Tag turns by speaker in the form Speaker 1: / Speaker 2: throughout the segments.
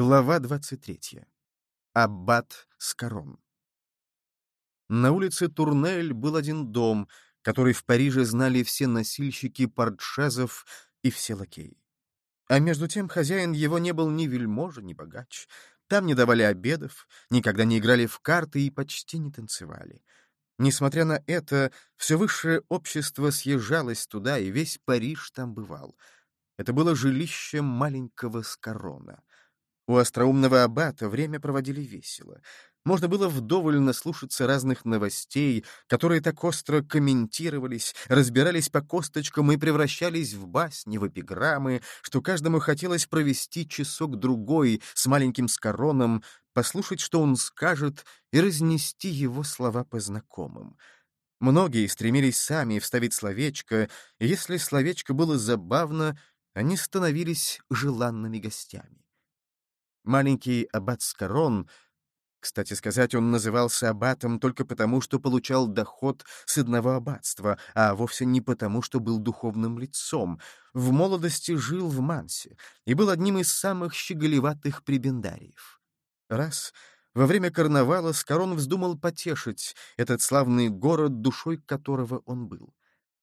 Speaker 1: Глава 23. Аббат Скорон. На улице Турнель был один дом, который в Париже знали все носильщики портшезов и все лакеи. А между тем хозяин его не был ни вельможа, ни богач. Там не давали обедов, никогда не играли в карты и почти не танцевали. Несмотря на это, все высшее общество съезжалось туда, и весь Париж там бывал. Это было жилище маленького Скорона. У остроумного аббата время проводили весело. Можно было вдоволь наслушаться разных новостей, которые так остро комментировались, разбирались по косточкам и превращались в басни, в эпиграммы, что каждому хотелось провести часок-другой с маленьким скороном, послушать, что он скажет, и разнести его слова по знакомым. Многие стремились сами вставить словечко, и если словечко было забавно, они становились желанными гостями. Маленький аббат Скорон, кстати сказать, он назывался аббатом только потому, что получал доход с одного аббатства, а вовсе не потому, что был духовным лицом, в молодости жил в Мансе и был одним из самых щеголеватых прибендариев. Раз во время карнавала Скорон вздумал потешить этот славный город, душой которого он был.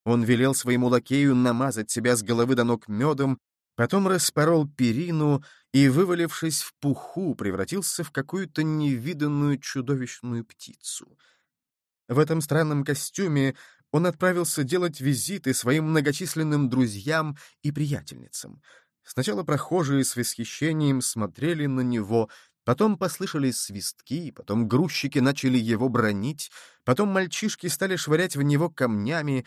Speaker 1: Он велел своему лакею намазать себя с головы до ног медом Потом распорол перину и, вывалившись в пуху, превратился в какую-то невиданную чудовищную птицу. В этом странном костюме он отправился делать визиты своим многочисленным друзьям и приятельницам. Сначала прохожие с восхищением смотрели на него, потом послышались свистки, потом грузчики начали его бронить, потом мальчишки стали швырять в него камнями,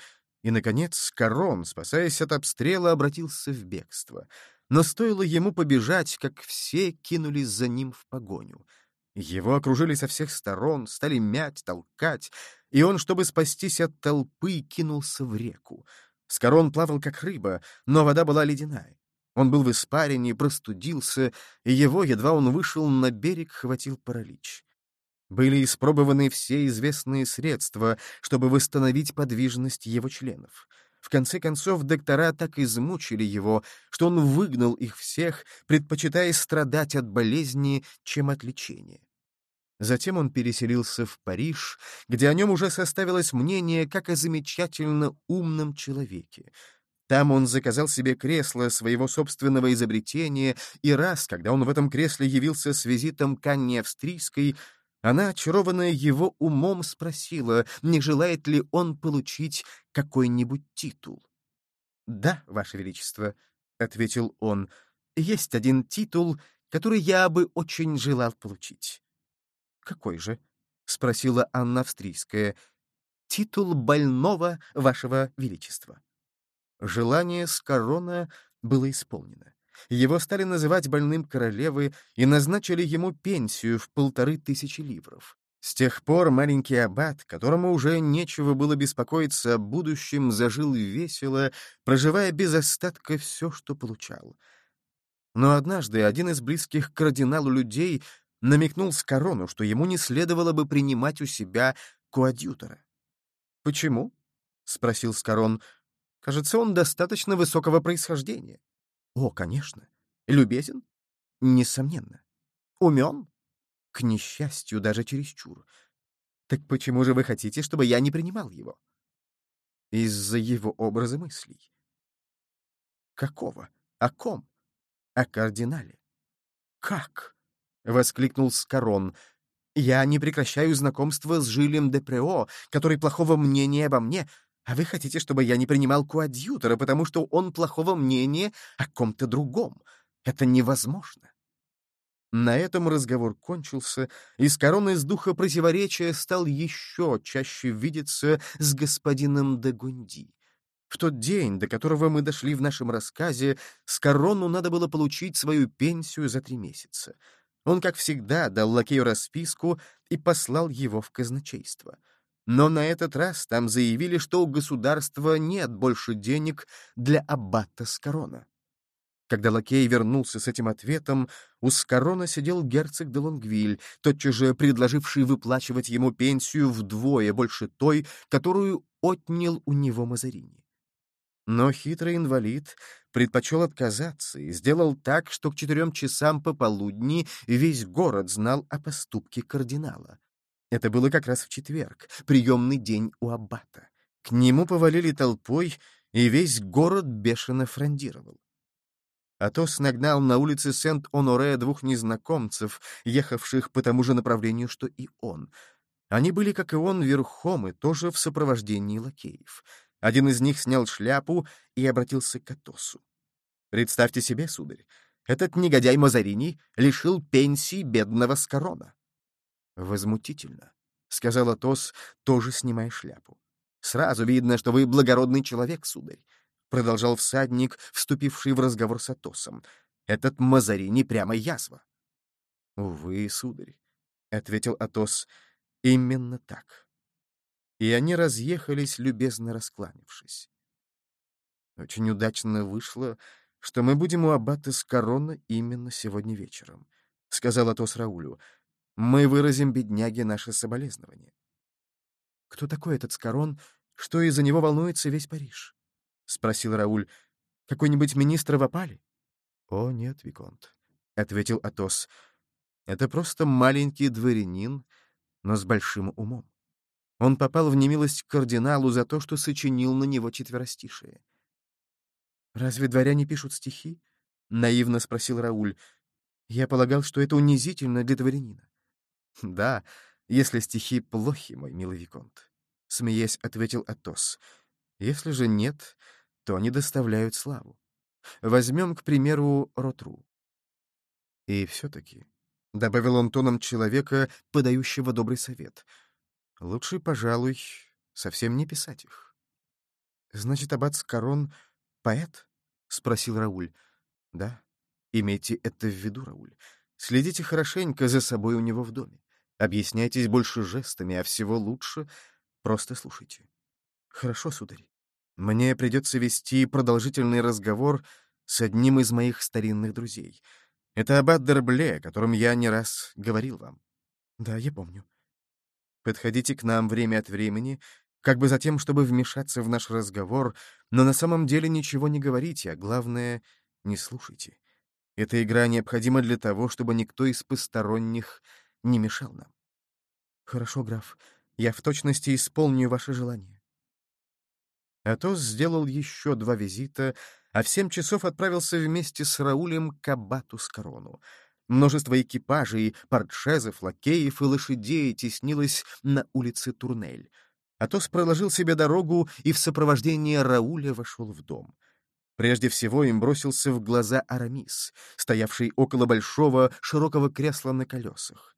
Speaker 1: и, наконец, Корон, спасаясь от обстрела, обратился в бегство. Но стоило ему побежать, как все кинулись за ним в погоню. Его окружили со всех сторон, стали мять, толкать, и он, чтобы спастись от толпы, кинулся в реку. Скорон плавал как рыба, но вода была ледяная. Он был в испарине, простудился, и его, едва он вышел на берег, хватил паралич. Были испробованы все известные средства, чтобы восстановить подвижность его членов. В конце концов, доктора так измучили его, что он выгнал их всех, предпочитая страдать от болезни, чем от лечения. Затем он переселился в Париж, где о нем уже составилось мнение как о замечательно умном человеке. Там он заказал себе кресло своего собственного изобретения, и раз, когда он в этом кресле явился с визитом к Анне Австрийской, она, очарованная его умом, спросила, не желает ли он получить какой-нибудь титул. «Да, Ваше Величество», — ответил он, — «есть один титул, который я бы очень желал получить». «Какой же?» — спросила Анна Австрийская. «Титул больного Вашего Величества». Желание с корона было исполнено. Его стали называть больным королевы и назначили ему пенсию в полторы тысячи ливров. С тех пор маленький аббат, которому уже нечего было беспокоиться о будущем, зажил весело, проживая без остатка все, что получал. Но однажды один из близких к кардиналу людей намекнул с корону, что ему не следовало бы принимать у себя коадьютора. «Почему?» — спросил Скорон. «Кажется, он достаточно высокого происхождения». О, конечно. Любезен? Несомненно. Умен? К несчастью, даже чересчур. Так почему же вы хотите, чтобы я не принимал его? Из-за его образа мыслей. Какого? О ком? О кардинале. Как? — воскликнул Скорон. «Я не прекращаю знакомство с Жилем де Прео, который плохого мнения обо мне, а вы хотите, чтобы я не принимал коадьютора, потому что он плохого мнения о ком-то другом. Это невозможно. На этом разговор кончился, и с короной с духа противоречия стал еще чаще видеться с господином де Гунди. В тот день, до которого мы дошли в нашем рассказе, с корону надо было получить свою пенсию за три месяца. Он, как всегда, дал лакею расписку и послал его в казначейство. Но на этот раз там заявили, что у государства нет больше денег для аббата Скорона. Когда лакей вернулся с этим ответом, у Скорона сидел герцог де Лонгвиль, тотчас же предложивший выплачивать ему пенсию вдвое больше той, которую отнял у него Мазарини. Но хитрый инвалид предпочел отказаться и сделал так, что к четырем часам пополудни весь город знал о поступке кардинала. Это было как раз в четверг, приемный день у аббата. К нему повалили толпой, и весь город бешено фрондировал. Атос нагнал на улице Сент-Оноре двух незнакомцев, ехавших по тому же направлению, что и он. Они были, как и он, верхом и тоже в сопровождении лакеев. Один из них снял шляпу и обратился к Атосу. «Представьте себе, сударь, этот негодяй Мазарини лишил пенсии бедного Скорона». «Возмутительно», — сказал Атос, тоже снимая шляпу. «Сразу видно, что вы благородный человек, сударь. — продолжал всадник, вступивший в разговор с Атосом. «Этот Мазарини прямо язва». «Увы, сударь», — ответил Атос, — «именно так». И они разъехались, любезно раскланившись. Очень удачно вышло, что мы будем у аббата с корона именно сегодня вечером, — сказал Атос Раулю. Мы выразим бедняге наше соболезнование. Кто такой этот Скорон, что из-за него волнуется весь Париж? — спросил Рауль. «Какой-нибудь министр в опале?» «О, нет, Виконт», — ответил Атос. «Это просто маленький дворянин, но с большим умом. Он попал в немилость к кардиналу за то, что сочинил на него четверостишие». «Разве дворяне пишут стихи?» — наивно спросил Рауль. «Я полагал, что это унизительно для дворянина». «Да, если стихи плохи, мой милый Виконт», — смеясь, ответил Атос. «Если же нет, то они доставляют славу. Возьмем, к примеру, Ротру. И все-таки, — добавил он тоном человека, подающего добрый совет, — лучше, пожалуй, совсем не писать их. — Значит, аббат Скорон — поэт? — спросил Рауль. — Да. Имейте это в виду, Рауль. Следите хорошенько за собой у него в доме. Объясняйтесь больше жестами, а всего лучше — просто слушайте. — Хорошо, сударь. Мне придется вести продолжительный разговор с одним из моих старинных друзей. Это аббат Дербле, о котором я не раз говорил вам. Да, я помню. Подходите к нам время от времени, как бы за тем, чтобы вмешаться в наш разговор, но на самом деле ничего не говорите, а главное — не слушайте. Эта игра необходима для того, чтобы никто из посторонних не мешал нам. Хорошо, граф, я в точности исполню ваше желание. Атос сделал еще два визита, а в семь часов отправился вместе с Раулем к аббату с корону. Множество экипажей, портшезов, лакеев и лошадей теснилось на улице Турнель. Атос проложил себе дорогу и в сопровождении Рауля вошел в дом. Прежде всего им бросился в глаза Арамис, стоявший около большого широкого кресла на колесах.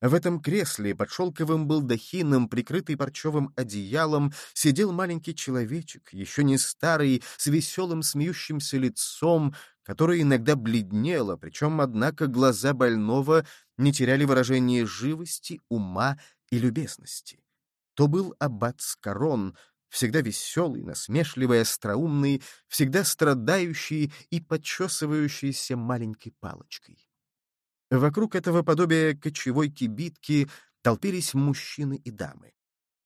Speaker 1: В этом кресле под шелковым балдахином, прикрытый парчевым одеялом, сидел маленький человечек, еще не старый, с веселым смеющимся лицом, которое иногда бледнело, причем, однако, глаза больного не теряли выражения живости, ума и любезности. То был аббат Скорон, всегда веселый, насмешливый, остроумный, всегда страдающий и подчесывающийся маленькой палочкой. Вокруг этого подобия кочевой кибитки толпились мужчины и дамы.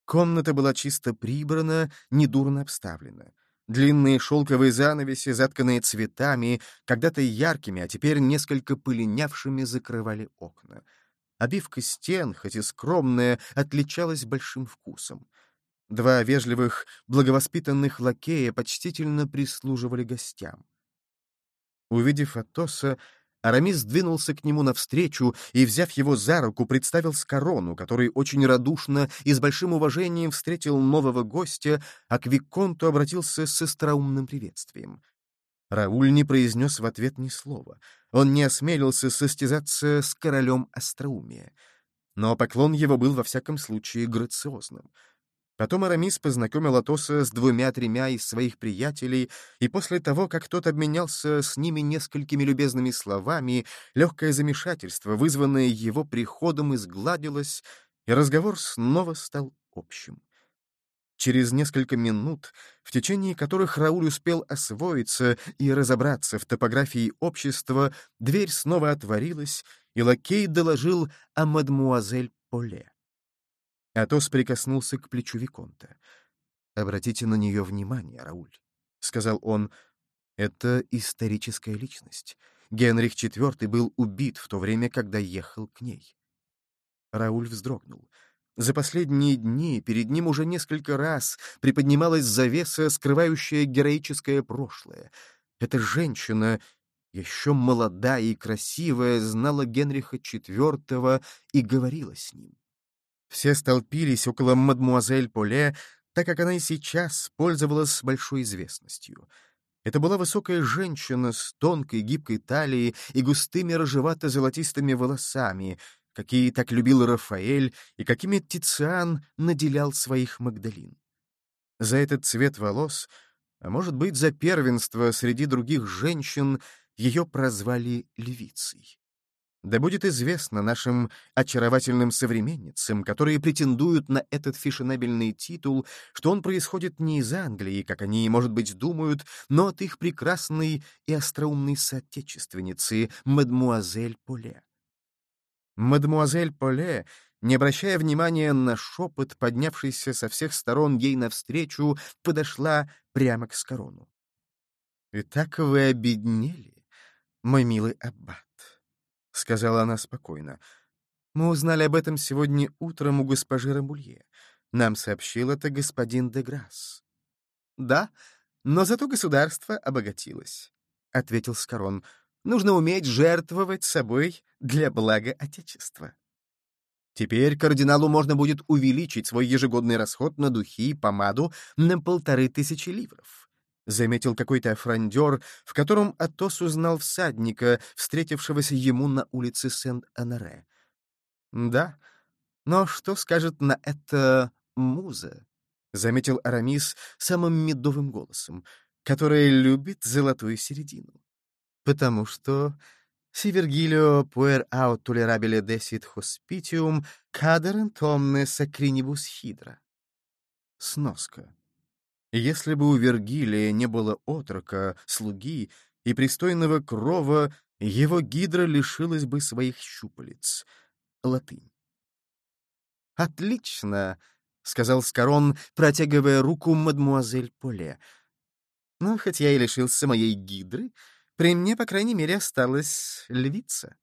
Speaker 1: Комната была чисто прибрана, недурно обставлена. Длинные шелковые занавеси, затканные цветами, когда-то яркими, а теперь несколько пылинявшими, закрывали окна. Обивка стен, хоть и скромная, отличалась большим вкусом. Два вежливых, благовоспитанных лакея почтительно прислуживали гостям. Увидев Атоса, Арамис двинулся к нему навстречу и, взяв его за руку, представил Скорону, который очень радушно и с большим уважением встретил нового гостя, а к Виконту обратился с остроумным приветствием. Рауль не произнес в ответ ни слова. Он не осмелился состязаться с королем остроумия. Но поклон его был во всяком случае грациозным — Потом Арамис познакомил Атоса с двумя-тремя из своих приятелей, и после того, как тот обменялся с ними несколькими любезными словами, легкое замешательство, вызванное его приходом, изгладилось, и разговор снова стал общим. Через несколько минут, в течение которых Рауль успел освоиться и разобраться в топографии общества, дверь снова отворилась, и лакей доложил о мадмуазель Поле. Атос прикоснулся к плечу Виконта. «Обратите на нее внимание, Рауль», сказал он, — это историческая личность. Генрих IV был убит в то время, когда ехал к ней. Рауль вздрогнул. За последние дни перед ним уже несколько раз приподнималась завеса, скрывающая героическое прошлое. Эта женщина, еще молодая и красивая, знала Генриха IV и говорила с ним. Все столпились около мадмуазель Поле, так как она и сейчас пользовалась большой известностью. Это была высокая женщина с тонкой гибкой талией и густыми рыжевато-золотистыми волосами, какие так любил Рафаэль и какими Тициан наделял своих Магдалин. За этот цвет волос, а может быть, за первенство среди других женщин, ее прозвали львицей. Да будет известно нашим очаровательным современницам, которые претендуют на этот фешенебельный титул, что он происходит не из Англии, как они, может быть, думают, но от их прекрасной и остроумной соотечественницы, мадмуазель Поле. Мадмуазель Поле, не обращая внимания на шепот, поднявшийся со всех сторон ей навстречу, подошла прямо к Скорону. «Итак вы обеднели, мой милый аббат», — сказала она спокойно. «Мы узнали об этом сегодня утром у госпожи Рамбулье. Нам сообщил это господин де Грасс». «Да, но зато государство обогатилось», — ответил Скорон. «Нужно уметь жертвовать собой для блага Отечества». Теперь кардиналу можно будет увеличить свой ежегодный расход на духи и помаду на полторы тысячи ливров. — заметил какой-то фрондер, в котором Атос узнал всадника, встретившегося ему на улице Сент-Анаре. «Да, но что скажет на это муза?» — заметил Арамис самым медовым голосом, которая любит золотую середину. «Потому что si Virgilio puer aut tolerabile desit hospitium, caderent omnes acrinibus hydra». Сноска. Если бы у Вергилия не было отрока, слуги и пристойного крова, его гидра лишилась бы своих щупалец. Латынь. «Отлично!» — сказал Скорон, протягивая руку мадмуазель Поле. «Ну, хоть я и лишился моей гидры, при мне, по крайней мере, осталась львица».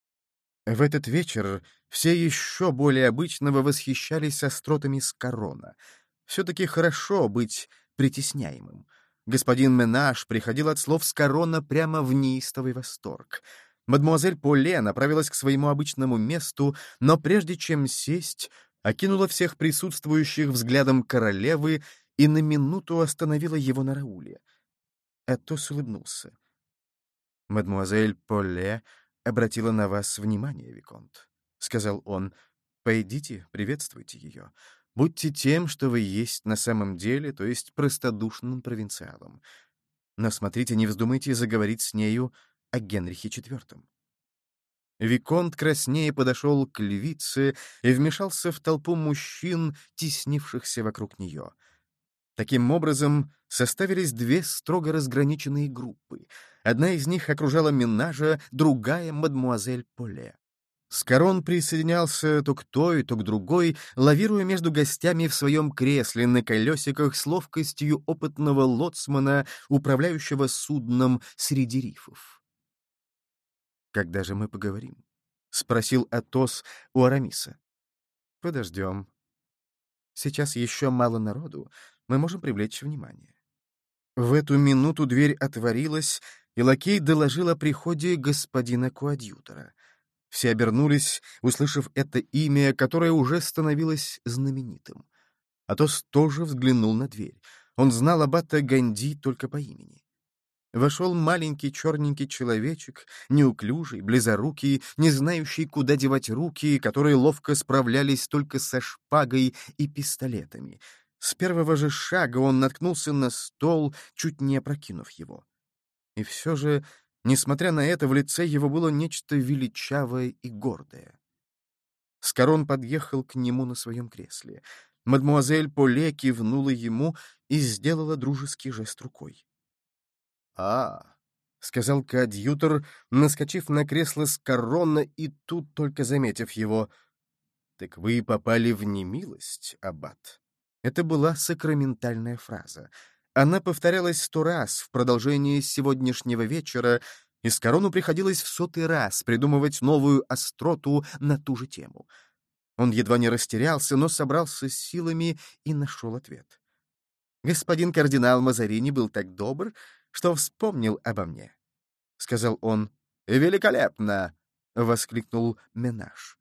Speaker 1: В этот вечер все еще более обычного восхищались остротами Скорона. Все-таки хорошо быть притесняемым. Господин Менаж приходил от слов с корона прямо в неистовый восторг. Мадемуазель Поле направилась к своему обычному месту, но прежде чем сесть, окинула всех присутствующих взглядом королевы и на минуту остановила его на Рауле. Атос улыбнулся. «Мадемуазель Поле обратила на вас внимание, Виконт», — сказал он. «Пойдите, приветствуйте ее. Будьте тем, что вы есть на самом деле, то есть простодушным провинциалом. Но смотрите, не вздумайте заговорить с нею о Генрихе IV. Виконт краснее подошел к львице и вмешался в толпу мужчин, теснившихся вокруг нее. Таким образом, составились две строго разграниченные группы. Одна из них окружала Минажа, другая — мадмуазель Поле. Скорон присоединялся то к той, то к другой, лавируя между гостями в своем кресле на колесиках с ловкостью опытного лоцмана, управляющего судном среди рифов. «Когда же мы поговорим?» — спросил Атос у Арамиса. «Подождем. Сейчас еще мало народу, мы можем привлечь внимание». В эту минуту дверь отворилась, и лакей доложил о приходе господина Куадьютора — все обернулись, услышав это имя, которое уже становилось знаменитым. Атос тоже взглянул на дверь. Он знал аббата Ганди только по имени. Вошел маленький черненький человечек, неуклюжий, близорукий, не знающий, куда девать руки, которые ловко справлялись только со шпагой и пистолетами. С первого же шага он наткнулся на стол, чуть не опрокинув его. И все же Несмотря на это, в лице его было нечто величавое и гордое. Скорон подъехал к нему на своем кресле. Мадмуазель Поле кивнула ему и сделала дружеский жест рукой. «А, — сказал коадьютор, наскочив на кресло с корона и тут только заметив его. «Так вы попали в немилость, аббат». Это была сакраментальная фраза. Она повторялась сто раз в продолжении сегодняшнего вечера, и Скорону приходилось в сотый раз придумывать новую остроту на ту же тему. Он едва не растерялся, но собрался с силами и нашел ответ. «Господин кардинал Мазарини был так добр, что вспомнил обо мне», — сказал он. «Великолепно!» — воскликнул Менаж.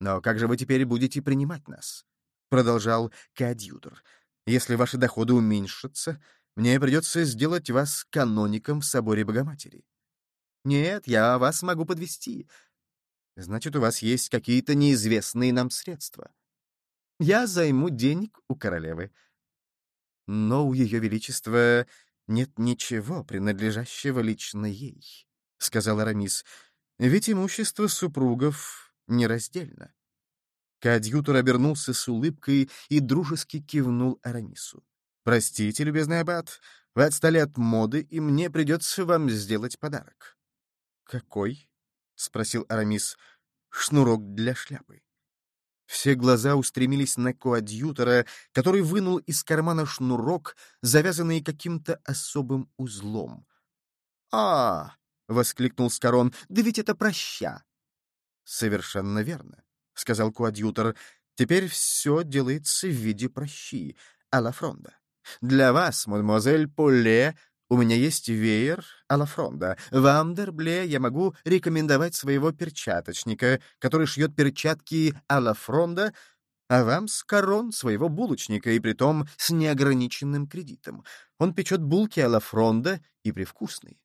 Speaker 1: «Но как же вы теперь будете принимать нас?» — продолжал коадьютор. «Если ваши доходы уменьшатся, мне придется сделать вас каноником в соборе Богоматери. Нет, я вас могу подвести. Значит, у вас есть какие-то неизвестные нам средства. Я займу денег у королевы. Но у ее величества нет ничего, принадлежащего лично ей, — сказал Арамис, — ведь имущество супругов нераздельно. Коадьютор обернулся с улыбкой и дружески кивнул Арамису. «Простите, любезный аббат, вы отстали от моды, и мне придется вам сделать подарок». «Какой?» — спросил Арамис. «Шнурок для шляпы». Все глаза устремились на коадьютора, который вынул из кармана шнурок, завязанный каким-то особым узлом. «А!» — воскликнул Скорон. «Да ведь это проща!» «Совершенно верно», — сказал коадьютор. «Теперь все делается в виде прощи, а. Для вас, мадемуазель Поле, у меня есть веер а фронда. Вам, Дербле, я могу рекомендовать своего перчаточника, который шьет перчатки а фронда, а вам с корон своего булочника, и притом с неограниченным кредитом. Он печет булки а фронда и привкусные.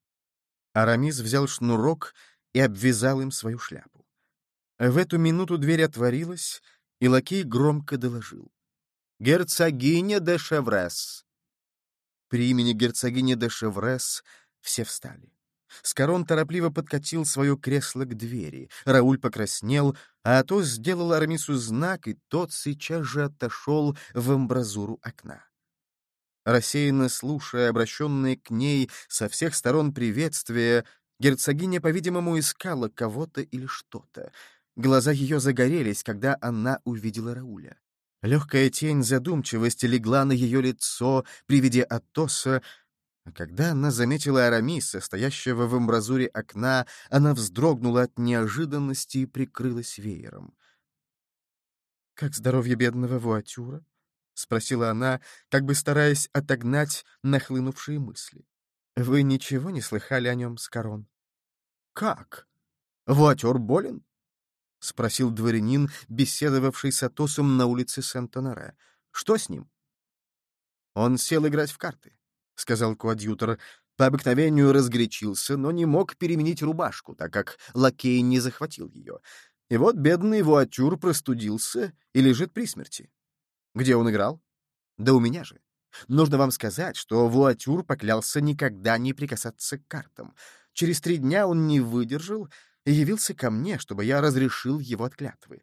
Speaker 1: Арамис взял шнурок и обвязал им свою шляпу. В эту минуту дверь отворилась, и лакей громко доложил. «Герцогиня де Шеврес!» При имени герцогини де Шеврес все встали. Скорон торопливо подкатил свое кресло к двери. Рауль покраснел, а Атос сделал Армису знак, и тот сейчас же отошел в амбразуру окна. Рассеянно слушая обращенные к ней со всех сторон приветствия, герцогиня, по-видимому, искала кого-то или что-то. Глаза ее загорелись, когда она увидела Рауля. Легкая тень задумчивости легла на ее лицо при виде Атоса, а когда она заметила Арамиса, стоящего в амбразуре окна, она вздрогнула от неожиданности и прикрылась веером. «Как здоровье бедного Вуатюра?» — спросила она, как бы стараясь отогнать нахлынувшие мысли. «Вы ничего не слыхали о нем, Скорон?» «Как? Вуатюр болен?» — спросил дворянин, беседовавший с Атосом на улице Сент-Оноре. «Что с ним?» «Он сел играть в карты», — сказал коадьютор. По обыкновению разгорячился, но не мог переменить рубашку, так как лакей не захватил ее. И вот бедный Вуатюр простудился и лежит при смерти. Где он играл? Да у меня же. Нужно вам сказать, что Вуатюр поклялся никогда не прикасаться к картам. Через три дня он не выдержал и явился ко мне, чтобы я разрешил его от клятвы.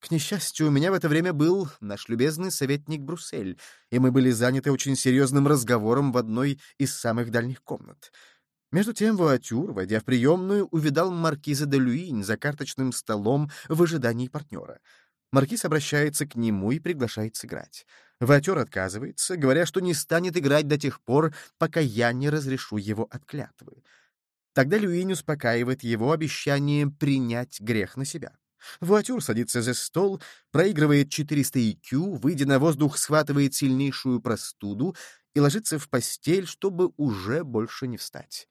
Speaker 1: К несчастью, у меня в это время был наш любезный советник Бруссель, и мы были заняты очень серьезным разговором в одной из самых дальних комнат. Между тем Вуатюр, войдя в приемную, увидал маркиза де Люинь за карточным столом в ожидании партнера. Маркиз обращается к нему и приглашает сыграть. Вуатюр отказывается, говоря, что не станет играть до тех пор, пока я не разрешу его от клятвы. Тогда Люинь успокаивает его обещанием принять грех на себя. Вуатюр садится за стол, проигрывает 400 IQ, выйдя на воздух, схватывает сильнейшую простуду и ложится в постель, чтобы уже больше не встать.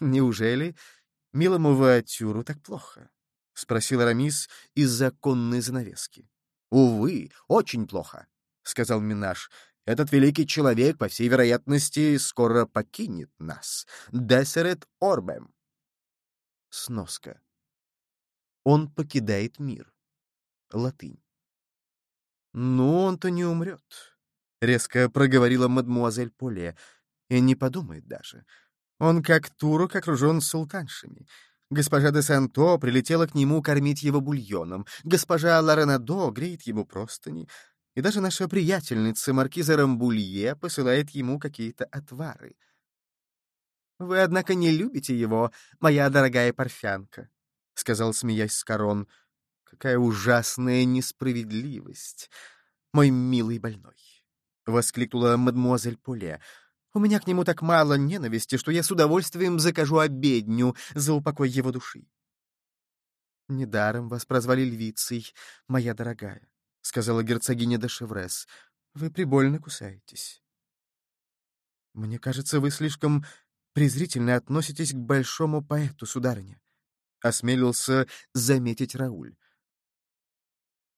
Speaker 1: «Неужели милому Вуатюру так плохо?» — спросил Арамис из-за конной занавески. «Увы, очень плохо», — сказал Минаш. Этот великий человек, по всей вероятности, скоро покинет нас. Десерет орбем. Сноска. Он покидает мир. Латынь. «Ну, он-то не умрет», — резко проговорила мадмуазель Поле, и не подумает даже. Он как турок окружен султаншами. Госпожа де Санто прилетела к нему кормить его бульоном. Госпожа Ларенадо греет ему простыни и даже наша приятельница маркиза Рамбулье посылает ему какие-то отвары. «Вы, однако, не любите его, моя дорогая парфянка», — сказал, смеясь Скорон. «Какая ужасная несправедливость, мой милый больной. — воскликнула мадмуазель Поле. «У меня к нему так мало ненависти, что я с удовольствием закажу обедню за упокой его души». «Недаром вас прозвали львицей, моя дорогая», — сказала герцогиня де Шеврес. «Вы прибольно кусаетесь». «Мне кажется, вы слишком презрительно относитесь к большому поэту, сударыня», — осмелился заметить Рауль.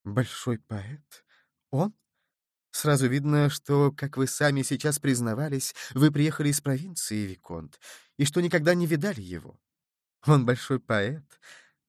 Speaker 1: «Большой поэт? Он?» Сразу видно, что, как вы сами сейчас признавались, вы приехали из провинции, Виконт, и что никогда не видали его. Он большой поэт,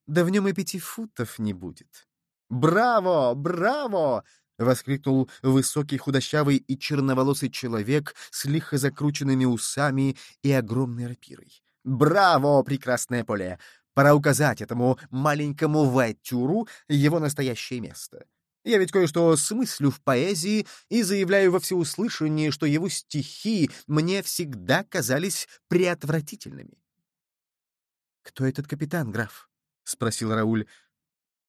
Speaker 1: да в нем и пяти футов не будет. «Браво! Браво!» — воскликнул высокий, худощавый и черноволосый человек с лихо закрученными усами и огромной рапирой. «Браво, прекрасное поле! Пора указать этому маленькому Вайтюру его настоящее место. Я ведь кое-что смыслю в поэзии и заявляю во всеуслышание, что его стихи мне всегда казались преотвратительными. «Кто этот капитан, граф?» — спросил Рауль.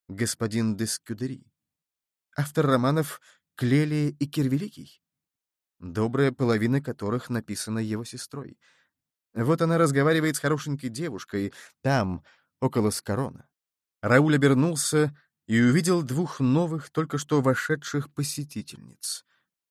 Speaker 1: «Господин де Скюдери. Автор романов «Клелия» и «Кирвеликий», добрая половина которых написана его сестрой. Вот она разговаривает с хорошенькой девушкой, там, около Скорона. Рауль обернулся и увидел двух новых, только что вошедших посетительниц.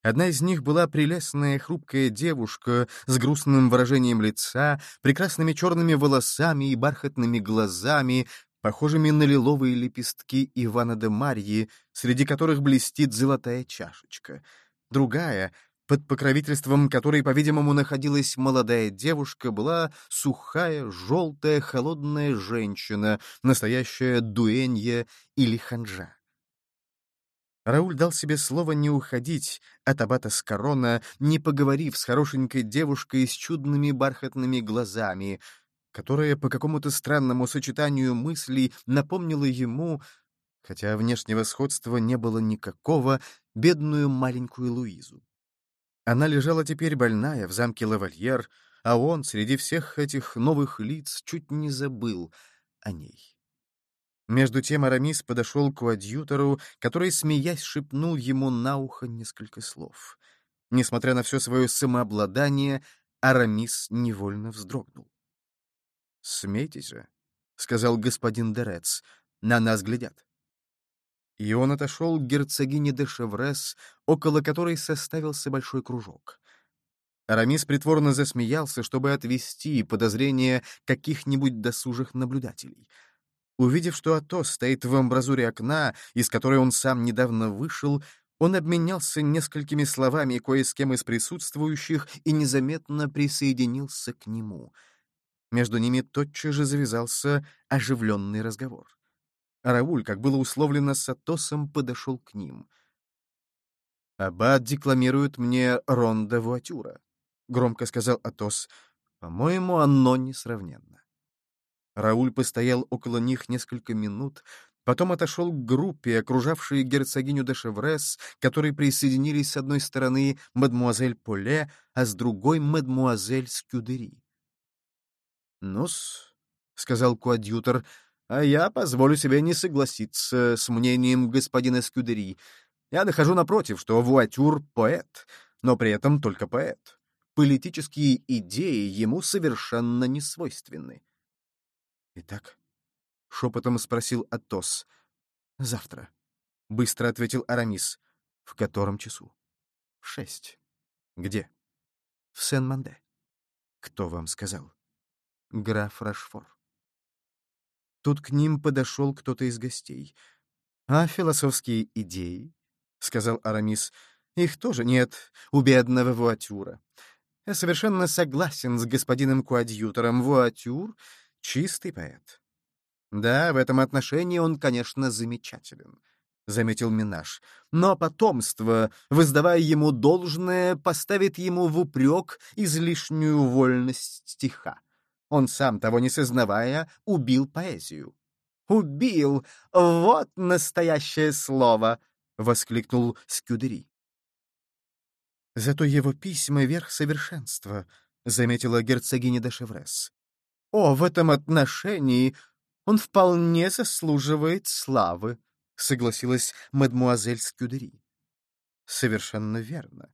Speaker 1: Одна из них была прелестная хрупкая девушка с грустным выражением лица, прекрасными черными волосами и бархатными глазами, похожими на лиловые лепестки Ивана де Марьи, среди которых блестит золотая чашечка. Другая, под покровительством которой, по-видимому, находилась молодая девушка, была сухая, желтая, холодная женщина, настоящая дуэнья или ханжа. Рауль дал себе слово не уходить от аббата с корона, не поговорив с хорошенькой девушкой с чудными бархатными глазами, которая по какому-то странному сочетанию мыслей напомнила ему, хотя внешнего сходства не было никакого, бедную маленькую Луизу. Она лежала теперь больная в замке Лавальер, а он среди всех этих новых лиц чуть не забыл о ней. Между тем Арамис подошел к адъютору, который, смеясь, шепнул ему на ухо несколько слов. Несмотря на все свое самообладание, Арамис невольно вздрогнул. «Смейтесь же», — сказал господин Дерец, — «на нас глядят» и он отошел к герцогине де Шеврес, около которой составился большой кружок. Арамис притворно засмеялся, чтобы отвести подозрения каких-нибудь досужих наблюдателей. Увидев, что Атос стоит в амбразуре окна, из которой он сам недавно вышел, он обменялся несколькими словами кое с кем из присутствующих и незаметно присоединился к нему. Между ними тотчас же завязался оживленный разговор. Рауль, как было условлено с Атосом, подошел к ним. «Аббат декламирует мне ронда вуатюра», — громко сказал Атос. «По-моему, оно несравненно». Рауль постоял около них несколько минут, потом отошел к группе, окружавшей герцогиню де Шеврес, которые присоединились с одной стороны мадмуазель Поле, а с другой мадмуазель Скюдери. «Ну-с», — сказал коадьютор, — а я позволю себе не согласиться с мнением господина Скюдери. Я нахожу напротив, что Вуатюр — поэт, но при этом только поэт. Политические идеи ему совершенно не свойственны. «Итак?» — шепотом спросил Атос. «Завтра», — быстро ответил Арамис. «В котором часу?» «В шесть». «Где?» «В Сен-Манде». «Кто вам сказал?» «Граф Рашфор». Тут к ним подошел кто-то из гостей. «А философские идеи?» — сказал Арамис. «Их тоже нет у бедного Вуатюра. Я совершенно согласен с господином Куадьютором. Вуатюр — чистый поэт». «Да, в этом отношении он, конечно, замечателен», — заметил Минаж. «Но потомство, воздавая ему должное, поставит ему в упрек излишнюю вольность стиха. Он сам, того не сознавая, убил поэзию. «Убил! Вот настоящее слово!» — воскликнул Скюдери. «Зато его письма — верх совершенства», — заметила герцогиня де Шеврес. «О, в этом отношении он вполне заслуживает славы», — согласилась мадмуазель Скюдери. «Совершенно верно.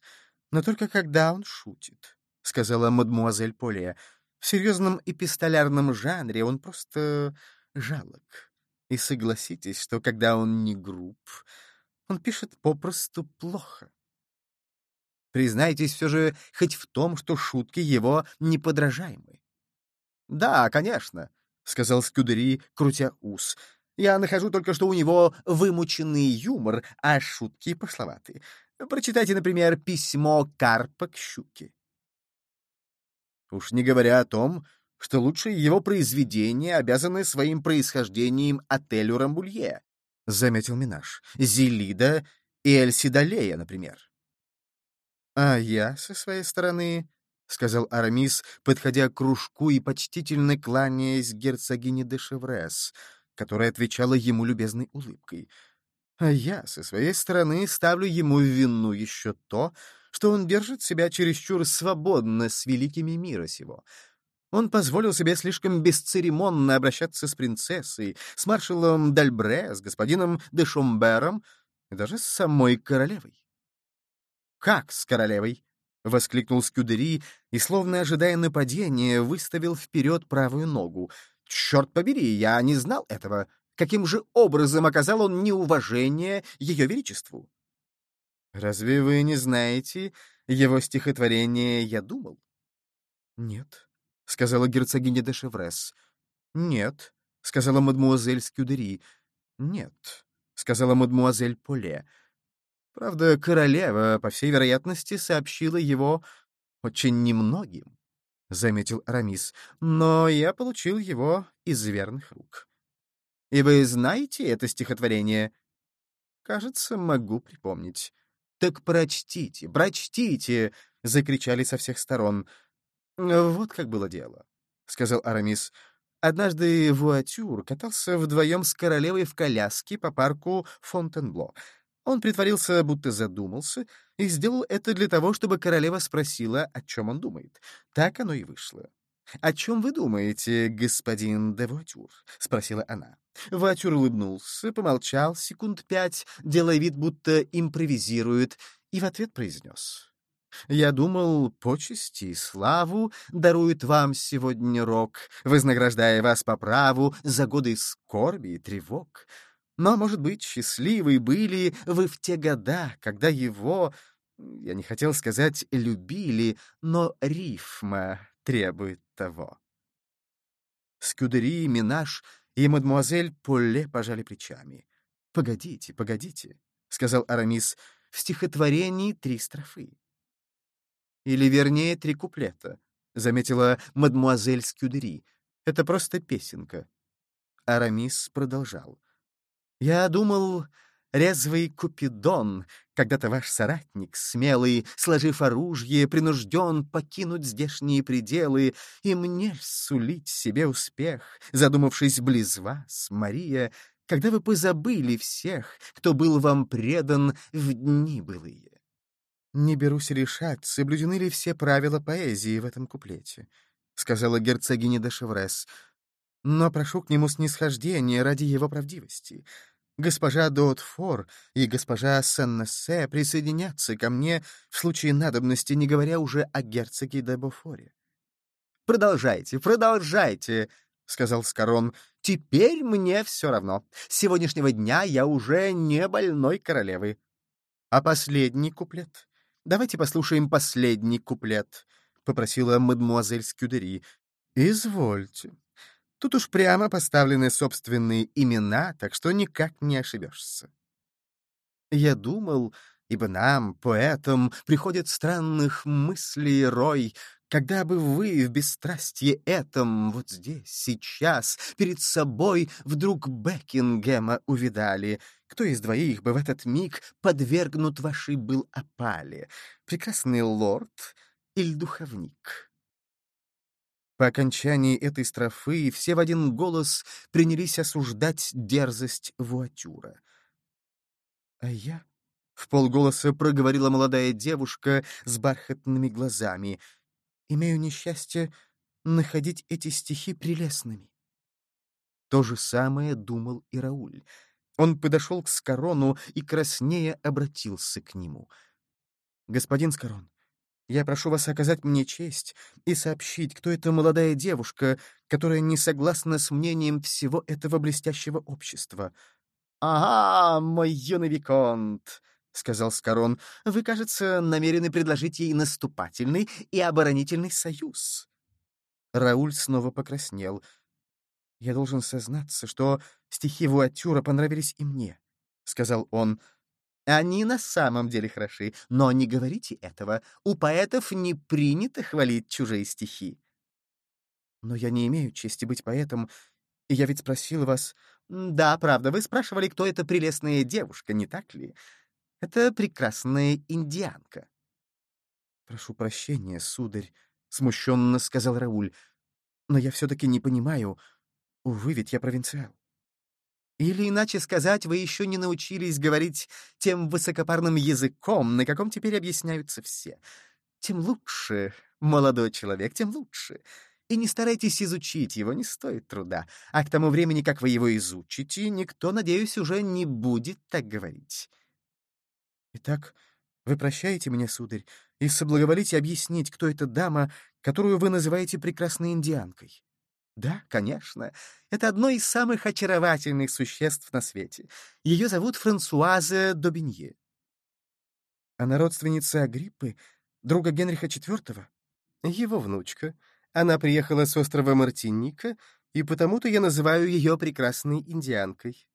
Speaker 1: Но только когда он шутит, — сказала мадмуазель Поле. В серьезном эпистолярном жанре он просто жалок. И согласитесь, что когда он не груб, он пишет попросту плохо. Признайтесь все же хоть в том, что шутки его неподражаемы. — Да, конечно, — сказал Скюдери, крутя ус. — Я нахожу только, что у него вымученный юмор, а шутки пошловаты. Прочитайте, например, письмо Карпа к Щуке. Уж не говоря о том, что лучшие его произведения обязаны своим происхождением отелю Рамбулье, — заметил Минаш. Зелида и Эльсидалея, например. А я, со своей стороны, — сказал Арамис, подходя к кружку и почтительно кланяясь герцогине де Шеврес, которая отвечала ему любезной улыбкой. А я, со своей стороны, ставлю ему в вину еще то, что он держит себя чересчур свободно с великими мира сего. Он позволил себе слишком бесцеремонно обращаться с принцессой, с маршалом Дальбре, с господином де Шумбером и даже с самой королевой. «Как с королевой?» — воскликнул Скюдери и, словно ожидая нападения, выставил вперед правую ногу. «Черт побери, я не знал этого. Каким же образом оказал он неуважение ее величеству?» «Разве вы не знаете его стихотворение «Я думал»?» «Нет», — сказала герцогиня де Шеврес. «Нет», — сказала мадмуазель Скюдери. «Нет», — сказала мадмуазель Поле. Правда, королева, по всей вероятности, сообщила его очень немногим, — заметил Арамис, — но я получил его из верных рук. И вы знаете это стихотворение? Кажется, могу припомнить. Так прочтите, прочтите! — закричали со всех сторон. «Вот как было дело», — сказал Арамис. «Однажды Вуатюр катался вдвоем с королевой в коляске по парку Фонтенбло. Он притворился, будто задумался, и сделал это для того, чтобы королева спросила, о чем он думает. Так оно и вышло. «О чем вы думаете, господин де Вуатюр?» — спросила она. Вуатюр улыбнулся, помолчал секунд пять, делая вид, будто импровизирует, и в ответ произнес. Я думал, почести и славу дарует вам сегодня рок, вознаграждая вас по праву за годы скорби и тревог. Но, может быть, счастливы были вы в те года, когда его, я не хотел сказать «любили», но рифма требует того. Скюдери, Минаж и мадемуазель Поле пожали плечами. «Погодите, погодите», — сказал Арамис, — «в стихотворении три строфы». Или, вернее, три куплета, — заметила мадмуазель Скюдери. Это просто песенка. Арамис продолжал. Я думал, резвый Купидон, когда-то ваш соратник, смелый, сложив оружие, принужден покинуть здешние пределы и мне сулить себе успех, задумавшись близ вас, Мария, когда вы позабыли всех, кто был вам предан в дни былые. «Не берусь решать, соблюдены ли все правила поэзии в этом куплете», — сказала герцогиня де Шеврес. «Но прошу к нему снисхождения ради его правдивости. Госпожа Дотфор и госпожа Сен-Нессе присоединятся ко мне в случае надобности, не говоря уже о герцоге де Бофоре». «Продолжайте, продолжайте», — сказал Скорон. «Теперь мне все равно. С сегодняшнего дня я уже не больной королевы». А последний куплет Давайте послушаем последний куплет», — попросила мадмуазель Скюдери. «Извольте. Тут уж прямо поставлены собственные имена, так что никак не ошибешься». Я думал, ибо нам, поэтам, приходят странных мыслей рой, когда бы вы в бесстрастье этом, вот здесь, сейчас, перед собой вдруг Бекингема увидали, кто из двоих бы в этот миг подвергнут вашей был опале, прекрасный лорд или духовник? По окончании этой строфы все в один голос принялись осуждать дерзость Вуатюра. А я... — в полголоса проговорила молодая девушка с бархатными глазами — имею несчастье находить эти стихи прелестными. То же самое думал и Рауль. Он подошел к Скорону и краснея обратился к нему. «Господин Скорон, Я прошу вас оказать мне честь и сообщить, кто эта молодая девушка, которая не согласна с мнением всего этого блестящего общества. «Ага, мой юный Виконт», — сказал Скорон, — «вы, кажется, намерены предложить ей наступательный и оборонительный союз». Рауль снова покраснел. «Я должен сознаться, что стихи Вуатюра понравились и мне», — сказал он. Они на самом деле хороши, но не говорите этого. У поэтов не принято хвалить чужие стихи. Но я не имею чести быть поэтом, и я ведь спросил вас... Да, правда, вы спрашивали, кто эта прелестная девушка, не так ли? Это прекрасная индианка. Прошу прощения, сударь, — смущенно сказал Рауль, — но я все-таки не понимаю. Увы, ведь я провинциал. Или, иначе сказать, вы еще не научились говорить тем высокопарным языком, на каком теперь объясняются все. Тем лучше, молодой человек, тем лучше. И не старайтесь изучить его, не стоит труда. А к тому времени, как вы его изучите, никто, надеюсь, уже не будет так говорить. Итак, вы прощаете меня, сударь, и соблаговолите объяснить, кто эта дама, которую вы называете прекрасной индианкой. Да, конечно. Это одно из самых очаровательных существ на свете. Ее зовут Франсуаза Добинье. Она родственница Агриппы, друга Генриха IV? Его внучка. Она приехала с острова Мартиника, и потому-то я называю ее прекрасной индианкой.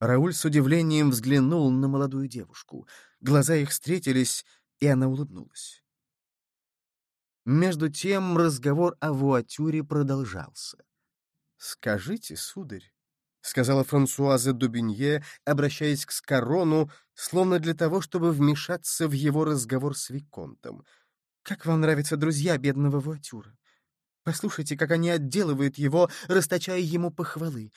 Speaker 1: Рауль с удивлением взглянул на молодую девушку. Глаза их встретились, и она улыбнулась. Между тем разговор о Вуатюре продолжался. «Скажите, сударь», — сказала Франсуаза Дубинье, обращаясь к Скорону, словно для того, чтобы вмешаться в его разговор с Виконтом. «Как вам нравятся друзья бедного Вуатюра? Послушайте, как они отделывают его, расточая ему похвалы.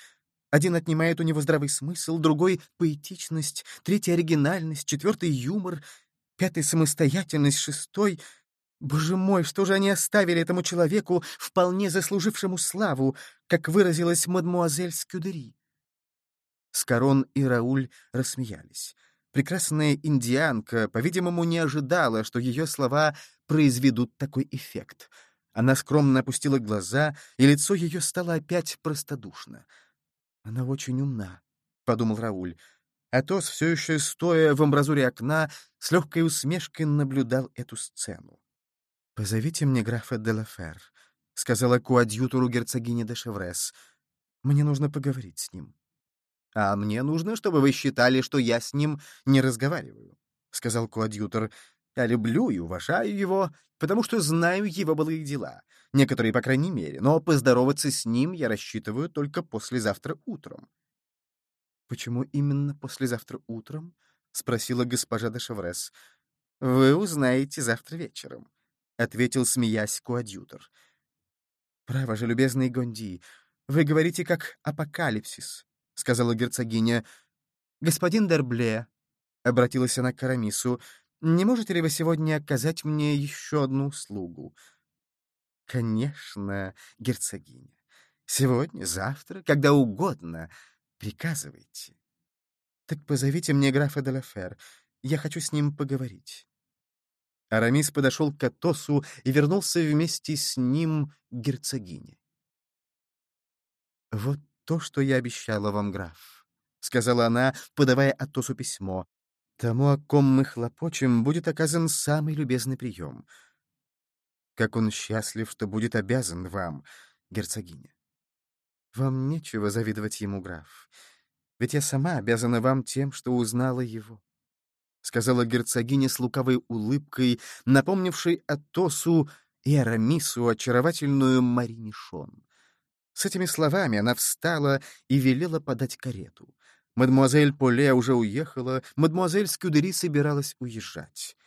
Speaker 1: Один отнимает у него здравый смысл, другой — поэтичность, третий — оригинальность, четвертый — юмор, пятый — самостоятельность, шестой — Боже мой, что же они оставили этому человеку, вполне заслужившему славу, как выразилась мадмуазель Скюдери? Скорон и Рауль рассмеялись. Прекрасная индианка, по-видимому, не ожидала, что ее слова произведут такой эффект. Она скромно опустила глаза, и лицо ее стало опять простодушно. «Она очень умна», — подумал Рауль. Атос, все еще стоя в амбразуре окна, с легкой усмешкой наблюдал эту сцену. «Позовите мне графа де Лафер», — сказала коадьютору герцогиня де Шеврес. «Мне нужно поговорить с ним». «А мне нужно, чтобы вы считали, что я с ним не разговариваю», — сказал коадьютор. «Я люблю и уважаю его, потому что знаю его былые дела, некоторые, по крайней мере, но поздороваться с ним я рассчитываю только послезавтра утром». «Почему именно послезавтра утром?» — спросила госпожа де Шеврес. «Вы узнаете завтра вечером». — ответил, смеясь, коадьютор. «Право же, любезный Гонди, вы говорите как апокалипсис», — сказала герцогиня. «Господин Дербле», — обратилась она к Карамису, — «не можете ли вы сегодня оказать мне еще одну услугу?» «Конечно, герцогиня. Сегодня, завтра, когда угодно. Приказывайте». «Так позовите мне графа Делафер. Я хочу с ним поговорить». Арамис подошел к Атосу и вернулся вместе с ним к герцогине. «Вот то, что я обещала вам, граф», — сказала она, подавая Атосу письмо. «Тому, о ком мы хлопочем, будет оказан самый любезный прием. Как он счастлив, что будет обязан вам, герцогиня. Вам нечего завидовать ему, граф, ведь я сама обязана вам тем, что узнала его. — сказала герцогиня с лукавой улыбкой, напомнившей Атосу и Арамису очаровательную Маринишон. С этими словами она встала и велела подать карету. Мадемуазель Поле уже уехала, мадемуазель Скюдери собиралась уезжать.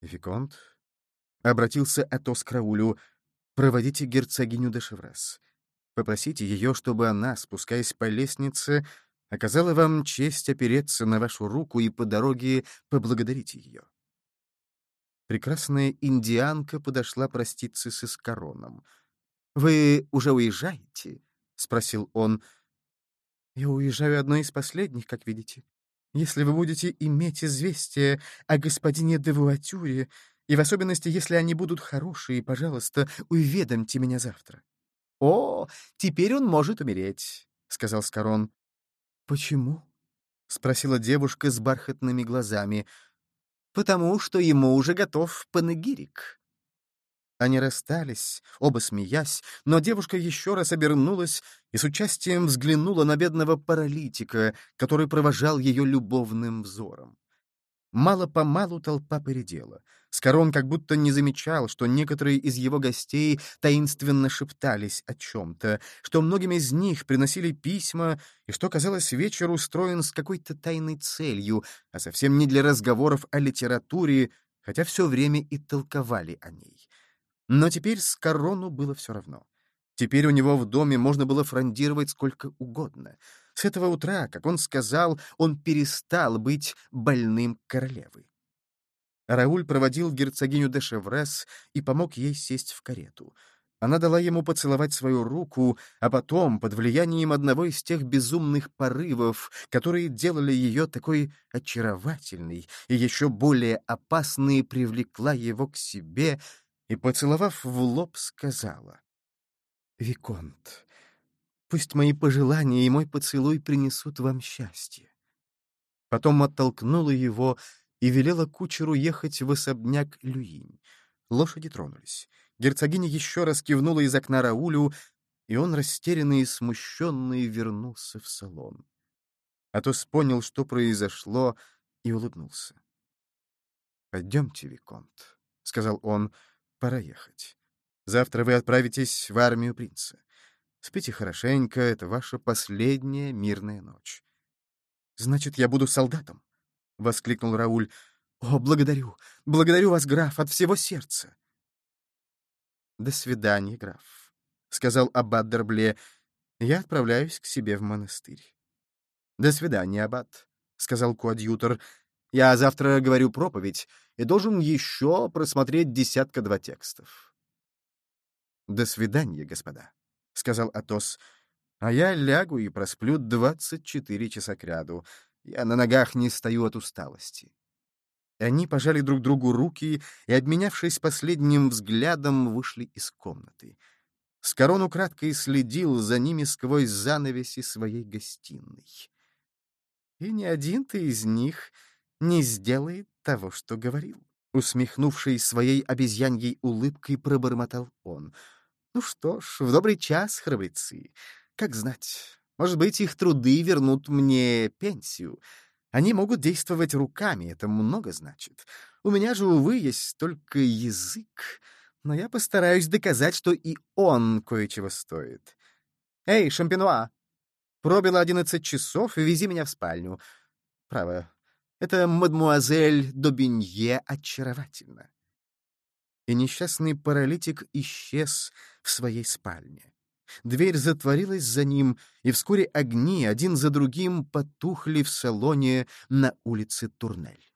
Speaker 1: «Виконт», — обратился Атос к Раулю, — «проводите герцогиню де Шеврес. Попросите ее, чтобы она, спускаясь по лестнице, оказала вам честь опереться на вашу руку и по дороге поблагодарить ее. Прекрасная индианка подошла проститься с Искароном. «Вы уже уезжаете?» — спросил он. «Я уезжаю одной из последних, как видите. Если вы будете иметь известие о господине де Вуатюре, И в особенности, если они будут хорошие, пожалуйста, уведомьте меня завтра».
Speaker 2: «О, теперь он может умереть», — сказал Скорон.
Speaker 1: «Почему?» — спросила девушка с бархатными глазами.
Speaker 2: «Потому что ему уже готов панегирик».
Speaker 1: Они расстались, оба смеясь, но девушка еще раз обернулась и с участием взглянула на бедного паралитика, который провожал ее любовным взором. Мало-помалу толпа поредела. Скорон как будто не замечал, что некоторые из его гостей таинственно шептались о чем-то, что многим из них приносили письма, и что, казалось, вечер устроен с какой-то тайной целью, а совсем не для разговоров о литературе, хотя все время и толковали о ней. Но теперь Скорону было все равно. Теперь у него в доме можно было фрондировать сколько угодно — с этого утра, как он сказал, он перестал быть больным королевы. Рауль проводил герцогиню де Шеврес и помог ей сесть в карету. Она дала ему поцеловать свою руку, а потом, под влиянием одного из тех безумных порывов, которые делали ее такой очаровательной и еще более опасной, привлекла его к себе и, поцеловав в лоб, сказала. «Виконт, Пусть мои пожелания и мой поцелуй принесут вам счастье. Потом оттолкнула его и велела кучеру ехать в особняк Люинь. Лошади тронулись. Герцогиня еще раз кивнула из окна Раулю, и он, растерянный и смущенный, вернулся в салон. Атос понял, что произошло, и улыбнулся. «Пойдемте, Виконт», — сказал он, — «пора ехать. Завтра вы отправитесь в армию принца. Спите хорошенько, это ваша последняя мирная ночь. «Значит, я буду солдатом?» — воскликнул Рауль. «О, благодарю! Благодарю вас, граф, от всего сердца!» «До свидания, граф», — сказал аббат Дербле. «Я отправляюсь к себе в монастырь». «До свидания, аббат», — сказал коадьютор. «Я завтра говорю проповедь и должен еще просмотреть десятка-два текстов». «До свидания, господа». — сказал Атос. «А я лягу и просплю двадцать четыре часа кряду. Я на ногах не стою от усталости». Они пожали друг другу руки и, обменявшись последним взглядом, вышли из комнаты. Скорон украдкой следил за ними сквозь занавеси своей гостиной. «И ни один-то из них не сделает того, что говорил», — усмехнувшись своей обезьяньей улыбкой, пробормотал он — ну что ж, в добрый час, храбрецы. Как знать, может быть, их труды вернут мне пенсию. Они могут действовать руками, это много значит. У меня же, увы, есть только язык. Но я постараюсь доказать, что и он кое-чего стоит. Эй, Шампинуа! Пробило одиннадцать часов, вези меня в спальню. Право, это мадмуазель Добинье очаровательно и несчастный паралитик исчез в своей спальне. Дверь затворилась за ним, и вскоре огни один за другим потухли в салоне на улице Турнель.